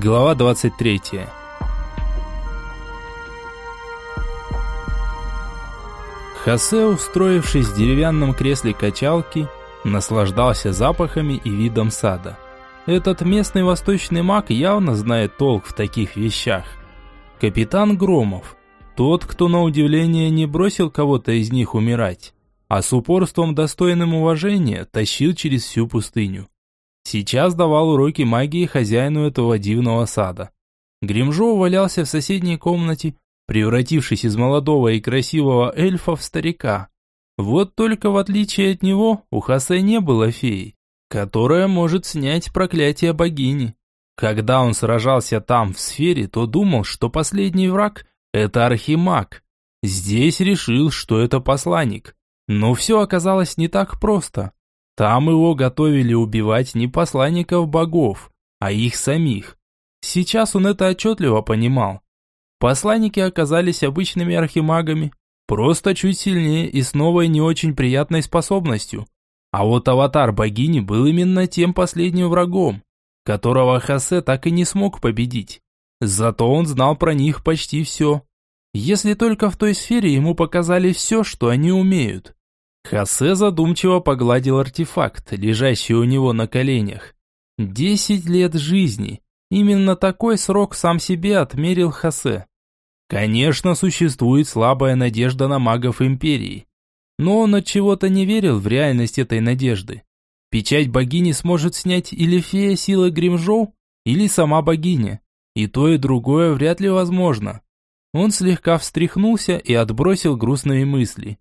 Глава 23. Хосе, устроившись в деревянном кресле качалки, наслаждался запахами и видом сада. Этот местный восточный маг явно знает толк в таких вещах. Капитан Громов, тот, кто на удивление не бросил кого-то из них умирать, а с упорством достойным уважения тащил через всю пустыню. Сейчас давал уроки магии хозяину этого дивного сада. Гримжоу валялся в соседней комнате, превратившись из молодого и красивого эльфа в старика. Вот только в отличие от него у Хосе не было феи, которая может снять проклятие богини. Когда он сражался там, в сфере, то думал, что последний враг – это архимаг. Здесь решил, что это посланник. Но все оказалось не так просто. Там его готовили убивать не посланников богов, а их самих. Сейчас он это отчетливо понимал. Посланники оказались обычными архимагами, просто чуть сильнее и с новой не очень приятной способностью. А вот аватар богини был именно тем последним врагом, которого Хосе так и не смог победить. Зато он знал про них почти все. Если только в той сфере ему показали все, что они умеют. Хосе задумчиво погладил артефакт, лежащий у него на коленях. Десять лет жизни. Именно такой срок сам себе отмерил Хосе. Конечно, существует слабая надежда на магов Империи. Но он от чего-то не верил в реальность этой надежды. Печать богини сможет снять или фея силы Гримжоу, или сама богиня. И то, и другое вряд ли возможно. Он слегка встряхнулся и отбросил грустные мысли.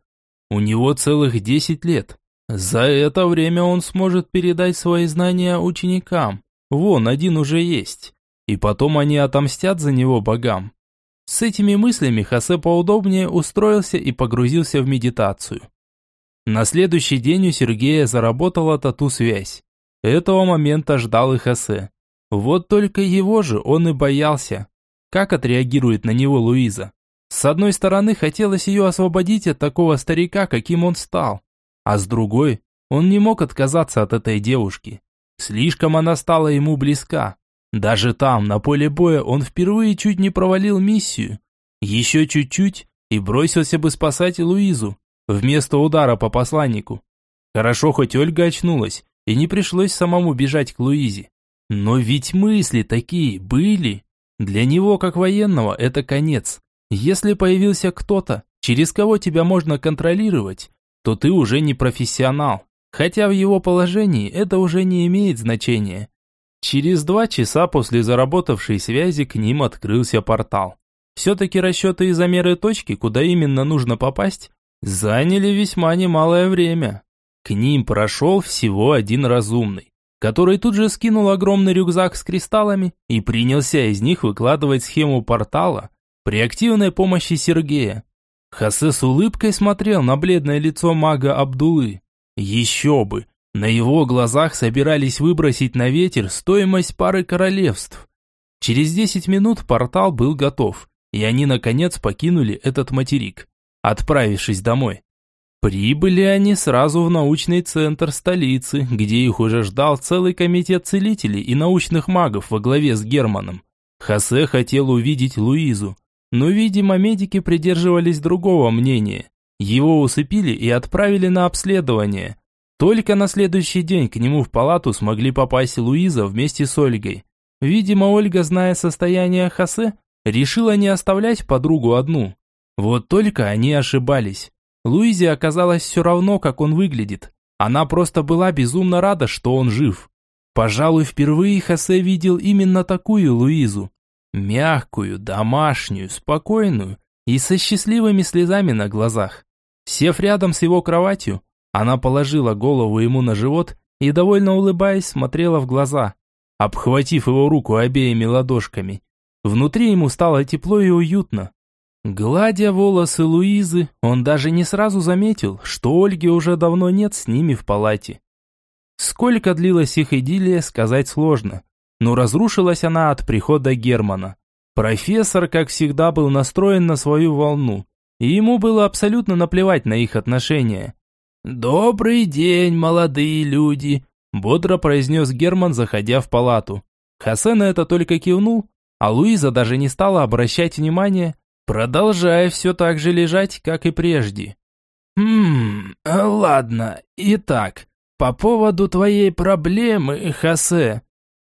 У него целых 10 лет. За это время он сможет передать свои знания ученикам. Вон, один уже есть. И потом они отомстят за него богам. С этими мыслями Хосе поудобнее устроился и погрузился в медитацию. На следующий день у Сергея заработала тату-связь. Этого момента ждал и Хосе. Вот только его же он и боялся. Как отреагирует на него Луиза? С одной стороны, хотелось ее освободить от такого старика, каким он стал. А с другой, он не мог отказаться от этой девушки. Слишком она стала ему близка. Даже там, на поле боя, он впервые чуть не провалил миссию. Еще чуть-чуть и бросился бы спасать Луизу, вместо удара по посланнику. Хорошо, хоть Ольга очнулась, и не пришлось самому бежать к Луизе. Но ведь мысли такие были. Для него, как военного, это конец. Если появился кто-то, через кого тебя можно контролировать, то ты уже не профессионал. Хотя в его положении это уже не имеет значения. Через два часа после заработавшей связи к ним открылся портал. Все-таки расчеты и замеры точки, куда именно нужно попасть, заняли весьма немалое время. К ним прошел всего один разумный, который тут же скинул огромный рюкзак с кристаллами и принялся из них выкладывать схему портала, при активной помощи Сергея. Хосе с улыбкой смотрел на бледное лицо мага Абдулы. Еще бы! На его глазах собирались выбросить на ветер стоимость пары королевств. Через 10 минут портал был готов, и они наконец покинули этот материк, отправившись домой. Прибыли они сразу в научный центр столицы, где их уже ждал целый комитет целителей и научных магов во главе с Германом. Хосе хотел увидеть Луизу, но, видимо, медики придерживались другого мнения. Его усыпили и отправили на обследование. Только на следующий день к нему в палату смогли попасть Луиза вместе с Ольгой. Видимо, Ольга, зная состояние Хосе, решила не оставлять подругу одну. Вот только они ошибались. Луизе оказалось все равно, как он выглядит. Она просто была безумно рада, что он жив. Пожалуй, впервые Хосе видел именно такую Луизу. Мягкую, домашнюю, спокойную и со счастливыми слезами на глазах. Сев рядом с его кроватью, она положила голову ему на живот и, довольно улыбаясь, смотрела в глаза, обхватив его руку обеими ладошками. Внутри ему стало тепло и уютно. Гладя волосы Луизы, он даже не сразу заметил, что Ольги уже давно нет с ними в палате. Сколько длилась их идиллия, сказать сложно но разрушилась она от прихода Германа. Профессор, как всегда, был настроен на свою волну, и ему было абсолютно наплевать на их отношения. «Добрый день, молодые люди», – бодро произнес Герман, заходя в палату. Хосе на это только кивнул, а Луиза даже не стала обращать внимания, продолжая все так же лежать, как и прежде. «Хм, ладно, итак, по поводу твоей проблемы, Хосе».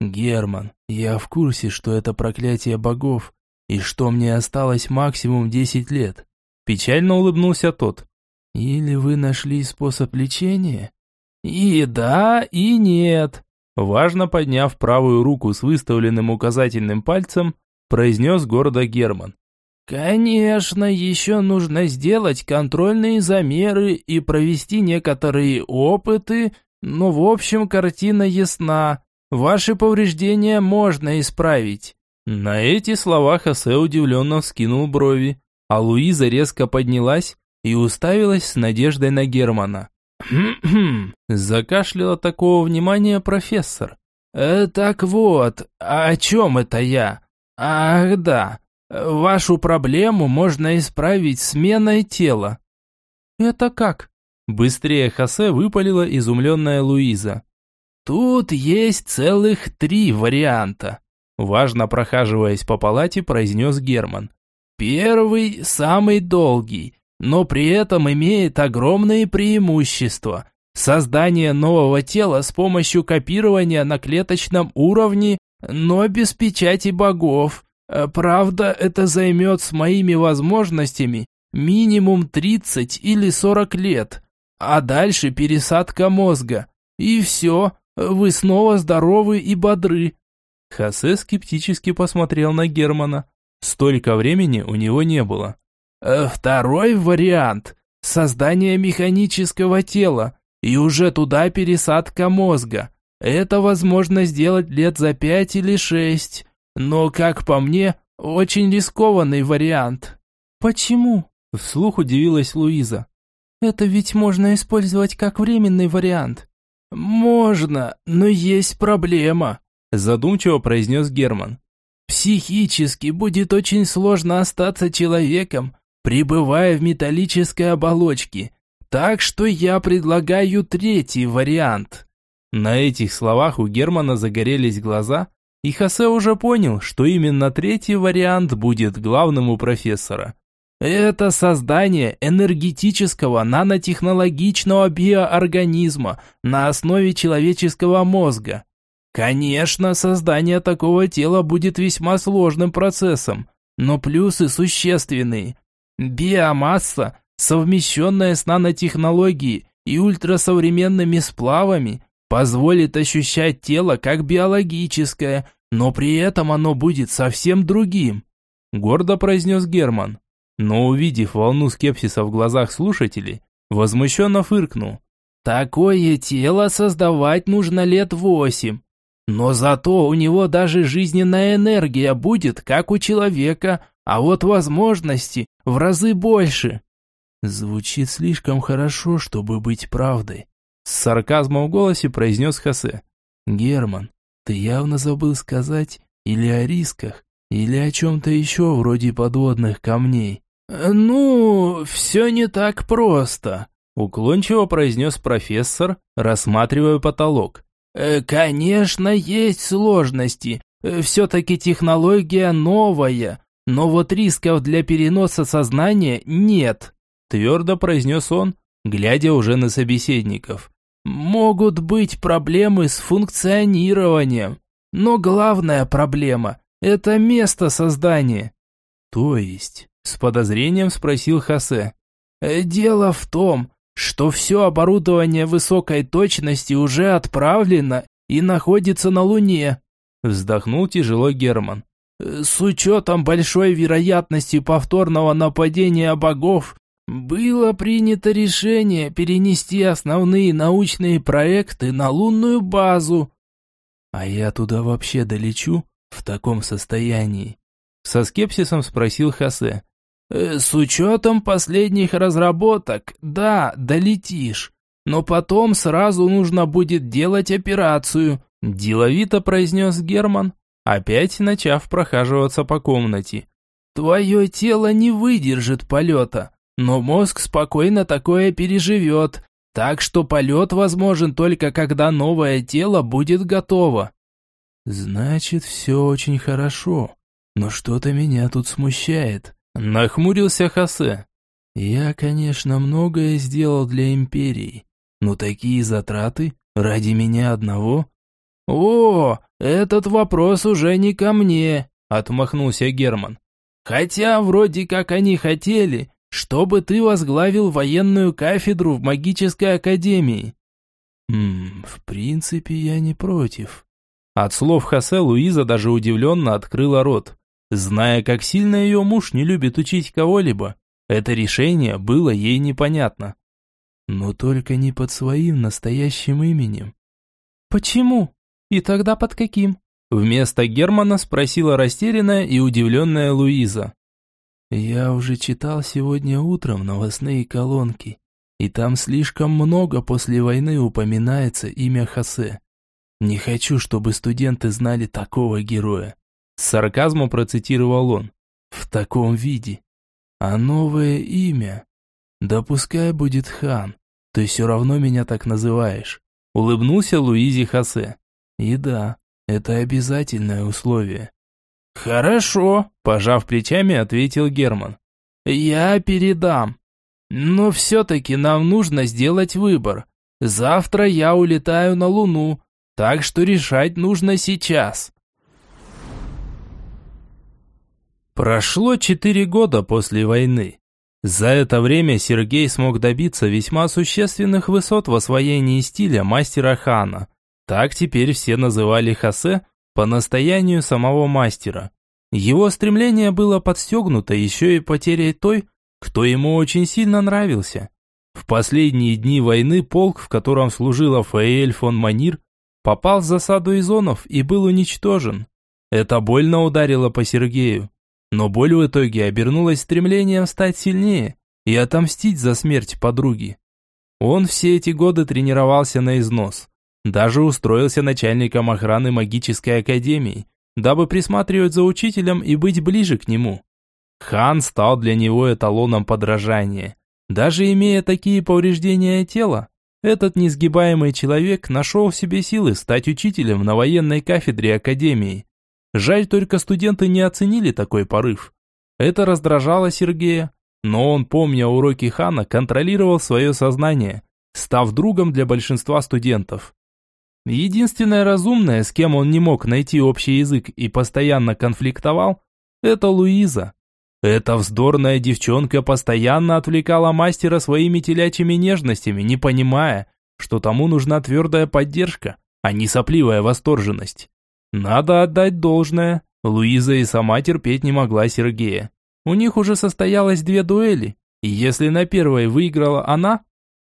«Герман, я в курсе, что это проклятие богов, и что мне осталось максимум десять лет». Печально улыбнулся тот. «Или вы нашли способ лечения?» «И да, и нет», Важно подняв правую руку с выставленным указательным пальцем, произнес гордо Герман. «Конечно, еще нужно сделать контрольные замеры и провести некоторые опыты, но в общем картина ясна. Ваши повреждения можно исправить». На эти слова Хосе удивленно вскинул брови, а Луиза резко поднялась и уставилась с надеждой на Германа. «Хм-хм», закашлял от такого внимания профессор. «Э, «Так вот, о чем это я? Ах да, вашу проблему можно исправить сменой тела». «Это как?» Быстрее Хосе выпалила изумленная Луиза. «Тут есть целых три варианта», важно прохаживаясь по палате, произнес Герман. «Первый, самый долгий, но при этом имеет огромные преимущества. Создание нового тела с помощью копирования на клеточном уровне, но без печати богов. Э, правда, это займет с моими возможностями минимум 30 или 40 лет. А дальше пересадка мозга. И все, вы снова здоровы и бодры. Хосе скептически посмотрел на Германа. Столько времени у него не было. Э, второй вариант – создание механического тела, и уже туда пересадка мозга. Это возможно сделать лет за пять или шесть, но, как по мне, очень рискованный вариант. Почему? Вслух удивилась Луиза. Это ведь можно использовать как временный вариант. Можно, но есть проблема, задумчиво произнес Герман. Психически будет очень сложно остаться человеком, пребывая в металлической оболочке. Так что я предлагаю третий вариант. На этих словах у Германа загорелись глаза, и Хосе уже понял, что именно третий вариант будет главным у профессора. Это создание энергетического нанотехнологичного биоорганизма на основе человеческого мозга. Конечно, создание такого тела будет весьма сложным процессом, но плюсы существенные. Биомасса, совмещенная с нанотехнологией и ультрасовременными сплавами, позволит ощущать тело как биологическое, но при этом оно будет совсем другим», – гордо произнес Герман. Но увидев волну скепсиса в глазах слушателей, возмущенно фыркнул. «Такое тело создавать нужно лет восемь. Но зато у него даже жизненная энергия будет, как у человека, а вот возможности в разы больше. Звучит слишком хорошо, чтобы быть правдой. С сарказмом в голосе произнес Хосе. Герман, ты явно забыл сказать или о рисках, или о чем-то еще вроде подводных камней. «Ну, все не так просто», – уклончиво произнес профессор, рассматривая потолок. Э, «Конечно, есть сложности. Э, все-таки технология новая, но вот рисков для переноса сознания нет», твердо произнес он, глядя уже на собеседников. «Могут быть проблемы с функционированием, но главная проблема – это место создания». «То есть?» – с подозрением спросил Хосе. «Э, «Дело в том, что все оборудование высокой точности уже отправлено и находится на Луне», вздохнул тяжело Герман. «С учетом большой вероятности повторного нападения богов, было принято решение перенести основные научные проекты на лунную базу». «А я туда вообще долечу в таком состоянии?» Со скепсисом спросил Хосе. Э, «С учетом последних разработок, да, долетишь. Но потом сразу нужно будет делать операцию», – деловито произнес Герман, опять начав прохаживаться по комнате. «Твое тело не выдержит полета, но мозг спокойно такое переживет, так что полет возможен только когда новое тело будет готово». «Значит, все очень хорошо, но что-то меня тут смущает», — нахмурился Хосе. «Я, конечно, многое сделал для Империи, но такие затраты ради меня одного?» «О, этот вопрос уже не ко мне», — отмахнулся Герман. «Хотя вроде как они хотели, чтобы ты возглавил военную кафедру в магической академии». «Ммм, в принципе, я не против», от слов Хосе Луиза даже удивленно открыла рот. Зная, как сильно ее муж не любит учить кого-либо, это решение было ей непонятно. Но только не под своим настоящим именем. «Почему? И тогда под каким?» Вместо Германа спросила растерянная и удивленная Луиза. «Я уже читал сегодня утром новостные колонки, и там слишком много после войны упоминается имя Хосе. «Не хочу, чтобы студенты знали такого героя», – с сарказмом процитировал он. «В таком виде. А новое имя? Да пускай будет хан, ты все равно меня так называешь», – улыбнулся Луизи Хосе. «И да, это обязательное условие». «Хорошо», – пожав плечами, ответил Герман. «Я передам. Но все-таки нам нужно сделать выбор. Завтра я улетаю на Луну, так что решать нужно сейчас. Прошло четыре года после войны. За это время Сергей смог добиться весьма существенных высот в освоении стиля мастера Хана. Так теперь все называли Хосе по настоянию самого мастера. Его стремление было подстегнуто еще и потерей той, кто ему очень сильно нравился. В последние дни войны полк, в котором служила Фаэль фон Манир, попал в засаду изонов и был уничтожен. Это больно ударило по Сергею. Но боль в итоге обернулась стремлением стать сильнее и отомстить за смерть подруги. Он все эти годы тренировался на износ. Даже устроился начальником охраны магической академии, дабы присматривать за учителем и быть ближе к нему. Хан стал для него эталоном подражания. Даже имея такие повреждения тела, этот несгибаемый человек нашел в себе силы стать учителем на военной кафедре Академии. Жаль только студенты не оценили такой порыв. Это раздражало Сергея, но он, помня уроки Хана, контролировал свое сознание, став другом для большинства студентов. Единственное разумное, с кем он не мог найти общий язык и постоянно конфликтовал, это Луиза. Эта вздорная девчонка постоянно отвлекала мастера своими телячьими нежностями, не понимая, что тому нужна твердая поддержка, а не сопливая восторженность. Надо отдать должное, Луиза и сама терпеть не могла Сергея. У них уже состоялось две дуэли, и если на первой выиграла она,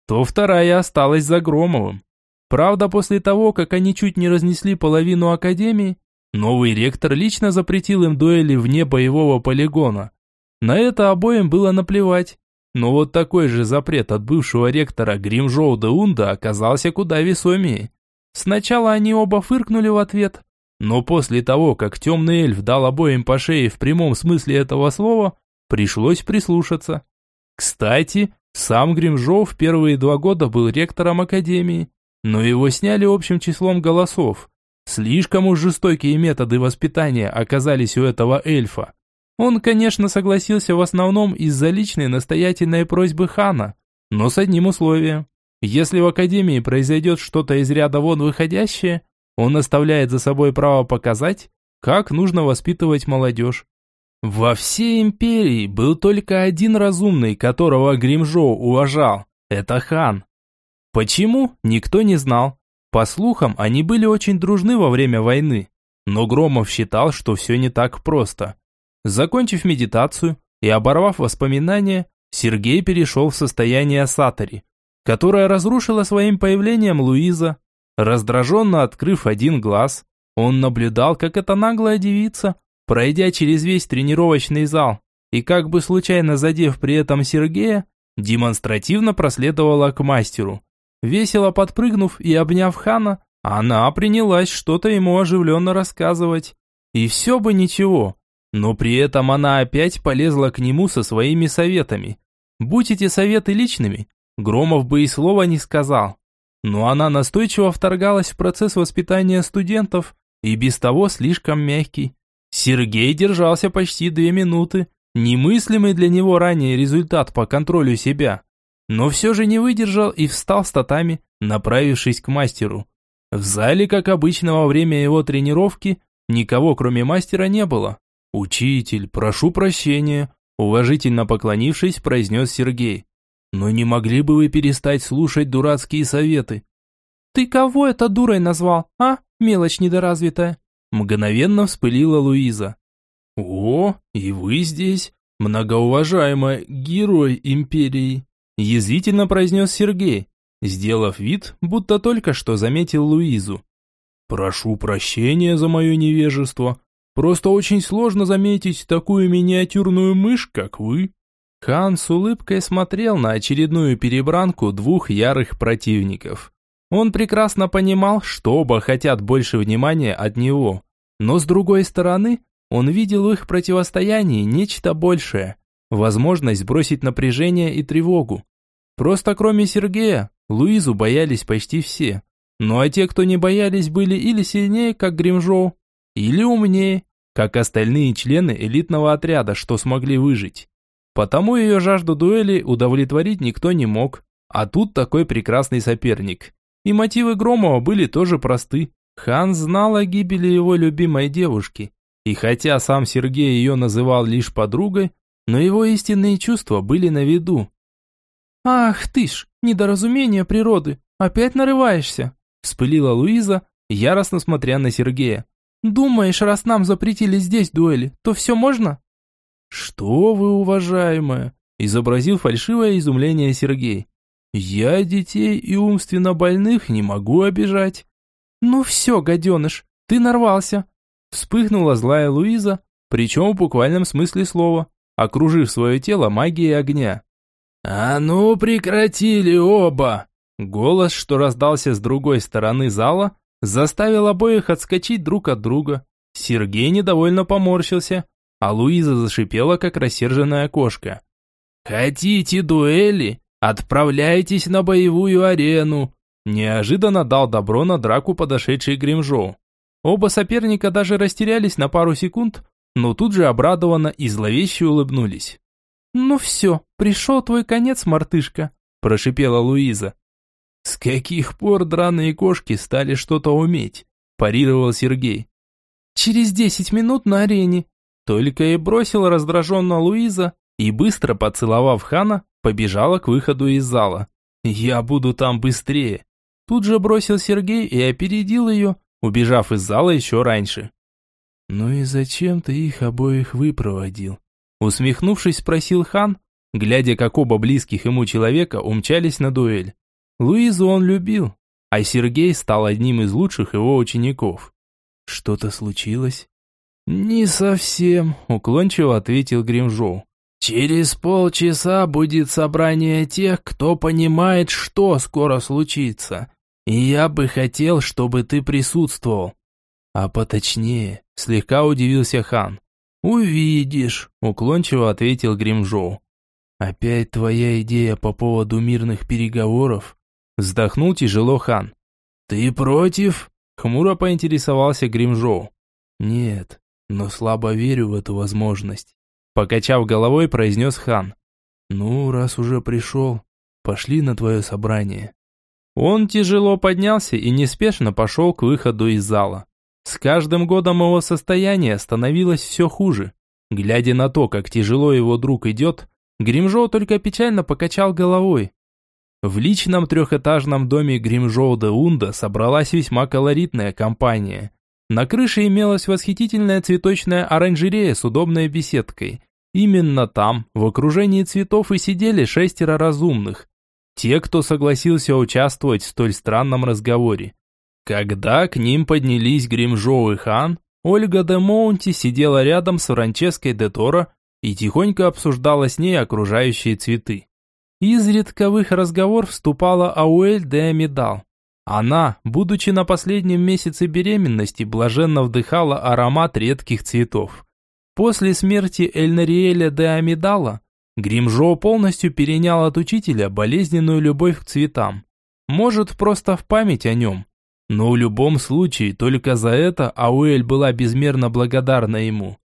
то вторая осталась за Громовым. Правда, после того, как они чуть не разнесли половину академии, Новый ректор лично запретил им дуэли вне боевого полигона. На это обоим было наплевать. Но вот такой же запрет от бывшего ректора Гримжоу де Унда оказался куда весомее. Сначала они оба фыркнули в ответ, но после того, как темный эльф дал обоим по шее в прямом смысле этого слова, пришлось прислушаться. Кстати, сам Гримжоу в первые два года был ректором академии, но его сняли общим числом голосов. Слишком уж жестокие методы воспитания оказались у этого эльфа. Он, конечно, согласился в основном из-за личной настоятельной просьбы хана, но с одним условием. Если в академии произойдет что-то из ряда вон выходящее, он оставляет за собой право показать, как нужно воспитывать молодежь. Во всей империи был только один разумный, которого Гримжоу уважал. Это хан. Почему, никто не знал. По слухам, они были очень дружны во время войны, но Громов считал, что все не так просто. Закончив медитацию и оборвав воспоминания, Сергей перешел в состояние сатори, которое разрушило своим появлением Луиза. Раздраженно открыв один глаз, он наблюдал, как эта наглая девица, пройдя через весь тренировочный зал и как бы случайно задев при этом Сергея, демонстративно проследовала к мастеру. Весело подпрыгнув и обняв хана, она принялась что-то ему оживленно рассказывать. И все бы ничего, но при этом она опять полезла к нему со своими советами. Будь эти советы личными, Громов бы и слова не сказал. Но она настойчиво вторгалась в процесс воспитания студентов, и без того слишком мягкий. Сергей держался почти две минуты, немыслимый для него ранее результат по контролю себя, но все же не выдержал и встал с татами, направившись к мастеру. В зале, как обычно во время его тренировки, никого кроме мастера не было. «Учитель, прошу прощения», уважительно поклонившись, произнес Сергей. «Но не могли бы вы перестать слушать дурацкие советы?» «Ты кого это дурой назвал, а, мелочь недоразвитая?» Мгновенно вспылила Луиза. «О, и вы здесь, многоуважаемый герой империи!» Язвительно произнес Сергей, сделав вид, будто только что заметил Луизу. «Прошу прощения за мое невежество. Просто очень сложно заметить такую миниатюрную мышь, как вы». Хан с улыбкой смотрел на очередную перебранку двух ярых противников. Он прекрасно понимал, что оба хотят больше внимания от него. Но с другой стороны, он видел в их противостоянии нечто большее. Возможность сбросить напряжение и тревогу. Просто кроме Сергея, Луизу боялись почти все. Ну а те, кто не боялись, были или сильнее, как Гримжоу, или умнее, как остальные члены элитного отряда, что смогли выжить. Потому ее жажду дуэли удовлетворить никто не мог. А тут такой прекрасный соперник. И мотивы Громова были тоже просты. Хан знал о гибели его любимой девушки. И хотя сам Сергей ее называл лишь подругой, но его истинные чувства были на виду. «Ах ты ж, недоразумение природы, опять нарываешься!» Вспылила Луиза, яростно смотря на Сергея. «Думаешь, раз нам запретили здесь дуэли, то все можно?» «Что вы, уважаемая!» изобразил фальшивое изумление Сергей. Я детей и умственно больных не могу обижать. Ну все, гаденыш, ты нарвался. Вспыхнула злая Луиза, причем в буквальном смысле слова, окружив свое тело магией огня. «А ну прекратили оба!» Голос, что раздался с другой стороны зала, заставил обоих отскочить друг от друга. Сергей недовольно поморщился, а Луиза зашипела, как рассерженная кошка. «Хотите дуэли? «Отправляйтесь на боевую арену!» Неожиданно дал добро на драку подошедший Гримжоу. Оба соперника даже растерялись на пару секунд, но тут же обрадованно и зловеще улыбнулись. «Ну все, пришел твой конец, мартышка», – прошипела Луиза. «С каких пор драные кошки стали что-то уметь?» – парировал Сергей. «Через десять минут на арене», – только и бросила раздраженно Луиза и, быстро поцеловав Хана, побежала к выходу из зала. «Я буду там быстрее!» Тут же бросил Сергей и опередил ее, убежав из зала еще раньше. «Ну и зачем ты их обоих выпроводил?» Усмехнувшись, спросил хан, глядя, как оба близких ему человека умчались на дуэль. Луизу он любил, а Сергей стал одним из лучших его учеников. «Что-то случилось?» «Не совсем», – уклончиво ответил Гримжоу. Через полчаса будет собрание тех, кто понимает, что скоро случится. И я бы хотел, чтобы ты присутствовал. А поточнее, слегка удивился хан. Увидишь, уклончиво ответил Гримжоу. Опять твоя идея по поводу мирных переговоров? Вздохнул тяжело хан. Ты против? Хмуро поинтересовался Гримжоу. Нет, но слабо верю в эту возможность. Покачав головой, произнес хан. «Ну, раз уже пришел, пошли на твое собрание». Он тяжело поднялся и неспешно пошел к выходу из зала. С каждым годом его состояние становилось все хуже. Глядя на то, как тяжело его друг идет, Гримжоу только печально покачал головой. В личном трехэтажном доме Гримжоу де Унда собралась весьма колоритная компания. На крыше имелась восхитительная цветочная оранжерея с удобной беседкой. Именно там, в окружении цветов, и сидели шестеро разумных. Те, кто согласился участвовать в столь странном разговоре. Когда к ним поднялись Гримжоу и Хан, Ольга де Моунти сидела рядом с Франческой де Торо и тихонько обсуждала с ней окружающие цветы. Изредка в их разговор вступала Ауэль де Амидал. Она, будучи на последнем месяце беременности, блаженно вдыхала аромат редких цветов. После смерти Эльнариэля де Амидала, Гримжо полностью перенял от учителя болезненную любовь к цветам. Может, просто в память о нем. Но в любом случае, только за это Ауэль была безмерно благодарна ему.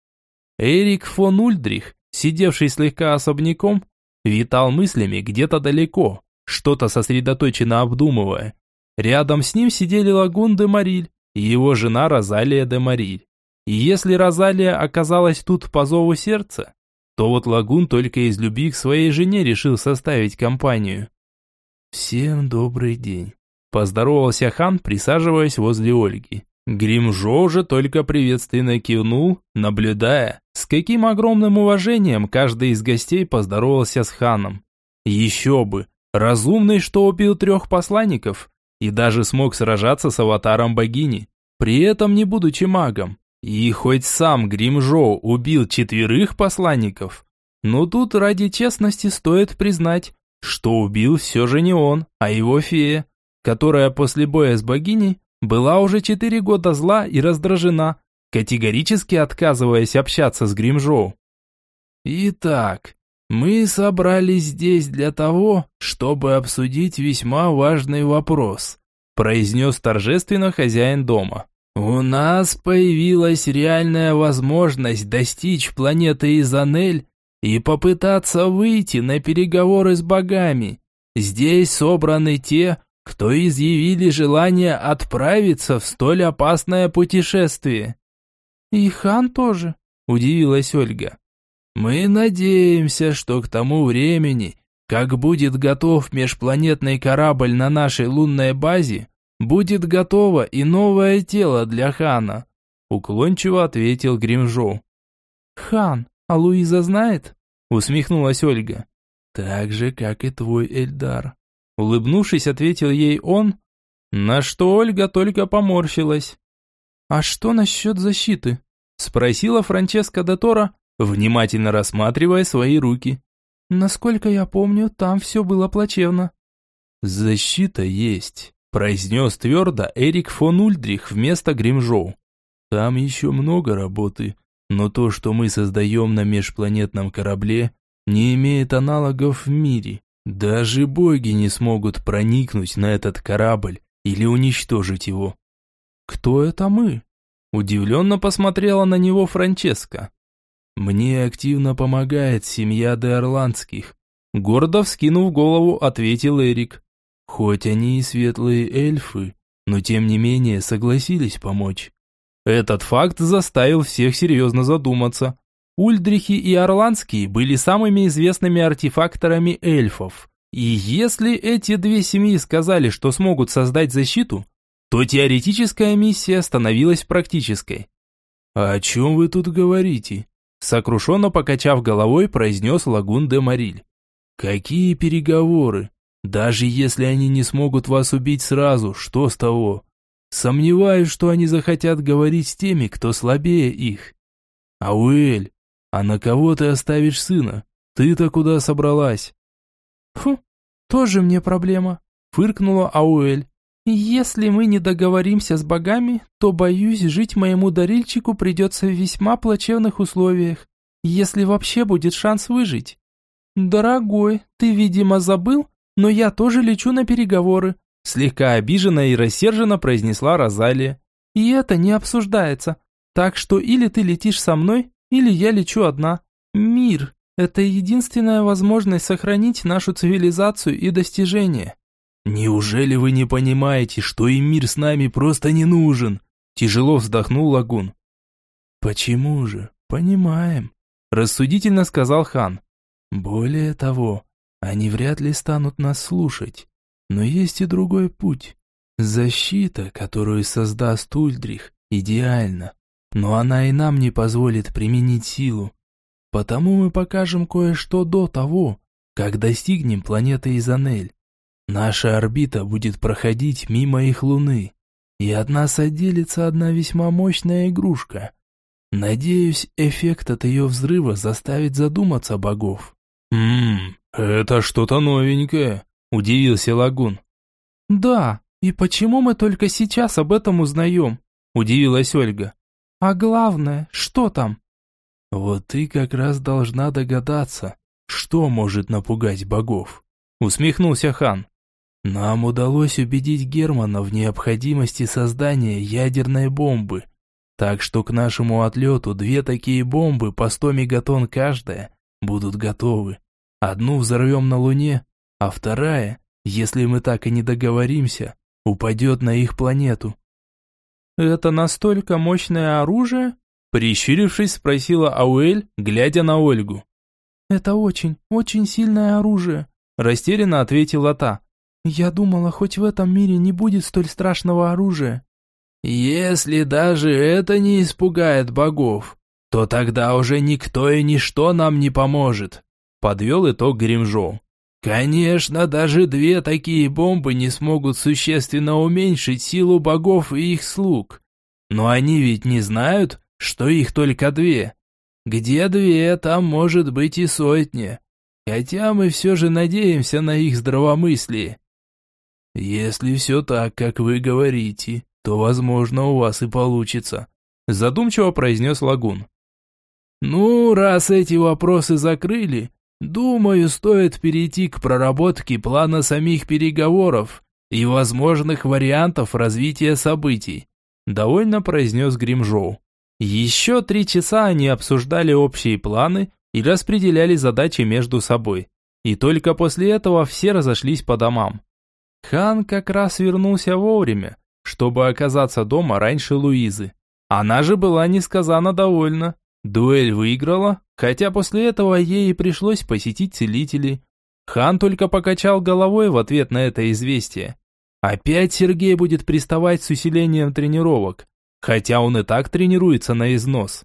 Эрик фон Ульдрих, сидевший слегка особняком, витал мыслями где-то далеко, что-то сосредоточенно обдумывая. Рядом с ним сидели Лагун де Мариль и его жена Розалия де Мариль. И если Розалия оказалась тут по зову сердца, то вот Лагун только из любви к своей жене решил составить компанию. «Всем добрый день», – поздоровался хан, присаживаясь возле Ольги. Гримжо же только приветственно кивнул, наблюдая, с каким огромным уважением каждый из гостей поздоровался с ханом. Еще бы, разумный, что убил трех посланников, и даже смог сражаться с аватаром богини, при этом не будучи магом. И хоть сам Гримжоу убил четверых посланников, но тут ради честности стоит признать, что убил все же не он, а его фея, которая после боя с богиней была уже четыре года зла и раздражена, категорически отказываясь общаться с Гримжоу. Итак, мы собрались здесь для того, чтобы обсудить весьма важный вопрос, произнес торжественно хозяин дома. У нас появилась реальная возможность достичь планеты Изанель и попытаться выйти на переговоры с богами. Здесь собраны те, кто изъявили желание отправиться в столь опасное путешествие. И хан тоже, удивилась Ольга. Мы надеемся, что к тому времени, как будет готов межпланетный корабль на нашей лунной базе, будет готово и новое тело для хана, уклончиво ответил Гримжоу. Хан, а Луиза знает? усмехнулась Ольга. Так же, как и твой Эльдар. Улыбнувшись, ответил ей он, на что Ольга только поморщилась. «А что насчет защиты?» Спросила Франческа де Торо, внимательно рассматривая свои руки. «Насколько я помню, там все было плачевно». «Защита есть», произнес твердо Эрик фон Ульдрих вместо Гримжоу. «Там еще много работы, но то, что мы создаем на межпланетном корабле, не имеет аналогов в мире. Даже боги не смогут проникнуть на этот корабль или уничтожить его. Кто это мы? Удивленно посмотрела на него Франческа. Мне активно помогает семья де Орландских. Гордо вскинув голову, ответил Эрик. Хоть они и светлые эльфы, но тем не менее согласились помочь. Этот факт заставил всех серьезно задуматься. Ульдрихи и Орландские были самыми известными артефакторами эльфов. И если эти две семьи сказали, что смогут создать защиту, то теоретическая миссия становилась практической. «А «О чем вы тут говорите?» Сокрушенно покачав головой, произнес Лагун де Мариль. «Какие переговоры? Даже если они не смогут вас убить сразу, что с того? Сомневаюсь, что они захотят говорить с теми, кто слабее их. Ауэль, а на кого ты оставишь сына? Ты-то куда собралась? Фу, тоже мне проблема, фыркнула Ауэль. Если мы не договоримся с богами, то, боюсь, жить моему дарильчику придется в весьма плачевных условиях, если вообще будет шанс выжить. Дорогой, ты, видимо, забыл, но я тоже лечу на переговоры, слегка обиженно и рассерженно произнесла Розалия. И это не обсуждается. Так что или ты летишь со мной, или я лечу одна. Мир – это единственная возможность сохранить нашу цивилизацию и достижения. Неужели вы не понимаете, что и мир с нами просто не нужен? Тяжело вздохнул Лагун. Почему же? Понимаем, рассудительно сказал хан. Более того, они вряд ли станут нас слушать. Но есть и другой путь. Защита, которую создаст Ульдрих, идеальна но она и нам не позволит применить силу. Потому мы покажем кое-что до того, как достигнем планеты Изанель. Наша орбита будет проходить мимо их Луны, и от нас отделится одна весьма мощная игрушка. Надеюсь, эффект от ее взрыва заставит задуматься богов. «Ммм, это что-то новенькое», – удивился Лагун. «Да, и почему мы только сейчас об этом узнаем?» – удивилась Ольга. А главное, что там? Вот ты как раз должна догадаться, что может напугать богов. Усмехнулся хан. Нам удалось убедить Германа в необходимости создания ядерной бомбы. Так что к нашему отлету две такие бомбы по 100 мегатонн каждая будут готовы. Одну взорвем на Луне, а вторая, если мы так и не договоримся, упадет на их планету. «Это настолько мощное оружие?» Прищурившись, спросила Ауэль, глядя на Ольгу. «Это очень, очень сильное оружие», растерянно ответила та. «Я думала, хоть в этом мире не будет столь страшного оружия». «Если даже это не испугает богов, то тогда уже никто и ничто нам не поможет», подвел итог Гримжоу. «Конечно, даже две такие бомбы не смогут существенно уменьшить силу богов и их слуг. Но они ведь не знают, что их только две. Где две, там может быть и сотня. Хотя мы все же надеемся на их здравомыслие. Если все так, как вы говорите, то, возможно, у вас и получится», задумчиво произнес Лагун. «Ну, раз эти вопросы закрыли, думаю, стоит перейти к проработке плана самих переговоров и возможных вариантов развития событий», довольно произнес Гримжоу. Еще три часа они обсуждали общие планы и распределяли задачи между собой. И только после этого все разошлись по домам. Хан как раз вернулся вовремя, чтобы оказаться дома раньше Луизы. Она же была несказанно довольна. Дуэль выиграла, хотя после этого ей и пришлось посетить целителей. Хан только покачал головой в ответ на это известие. Опять Сергей будет приставать с усилением тренировок, хотя он и так тренируется на износ.